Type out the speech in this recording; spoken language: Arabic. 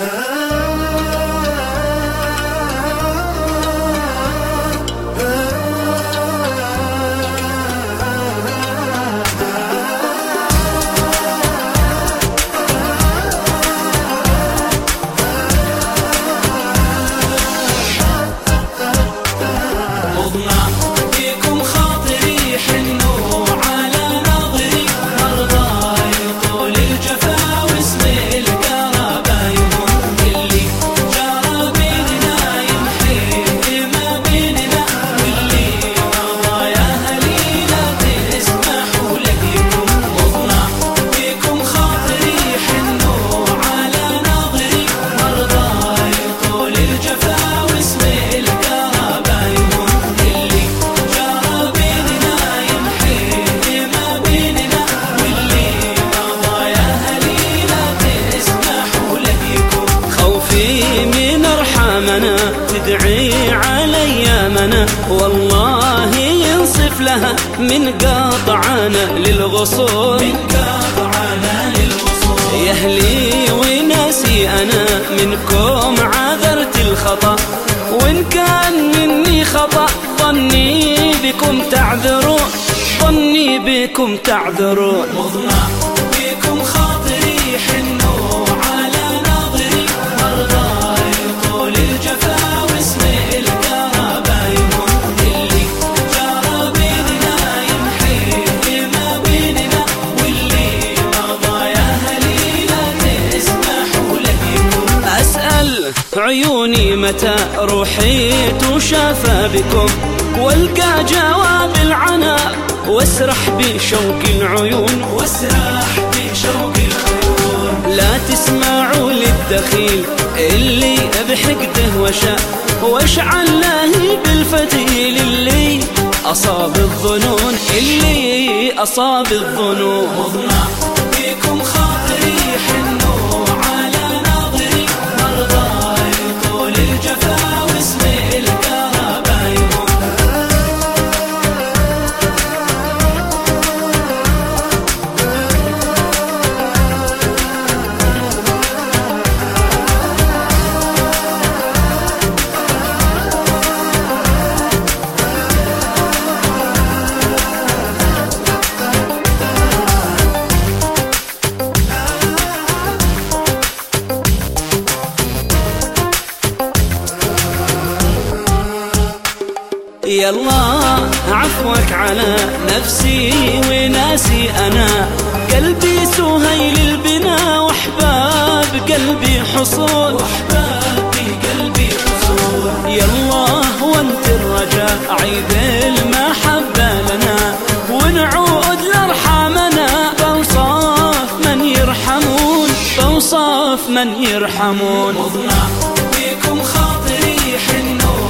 Uh-huh. والله ينصف لها من قاطعنا للغصون. من قاطعنا للغصون. يا أهلي وناسي أنا منكم عذرت الخطأ. وإن كان مني خطأ ظني بكم تعذرون. ظني بكم تعذرون. عيوني متى روحيت وشافى بكم؟ والقى جواب العنا واسرح بشوق العيون. واسرح بشوق العيون. لا تسمعوا للدخيل اللي بحقده وشاء واشعل له بالفتيل اللي أصاب الظنون اللي أصاب الظنون. مضمع بكم خاطري حنو الله عفوك على نفسي وناسي أنا. قلبي سهيل البنا وأحباب قلبي حصول وأحباب قلبي حصول الله وانت الرجاء عيد المحبة لنا. ونعود لأرحامنا. بوصاف من يرحمون بوصاف من يرحمون. مضمع بكم خاطري حنو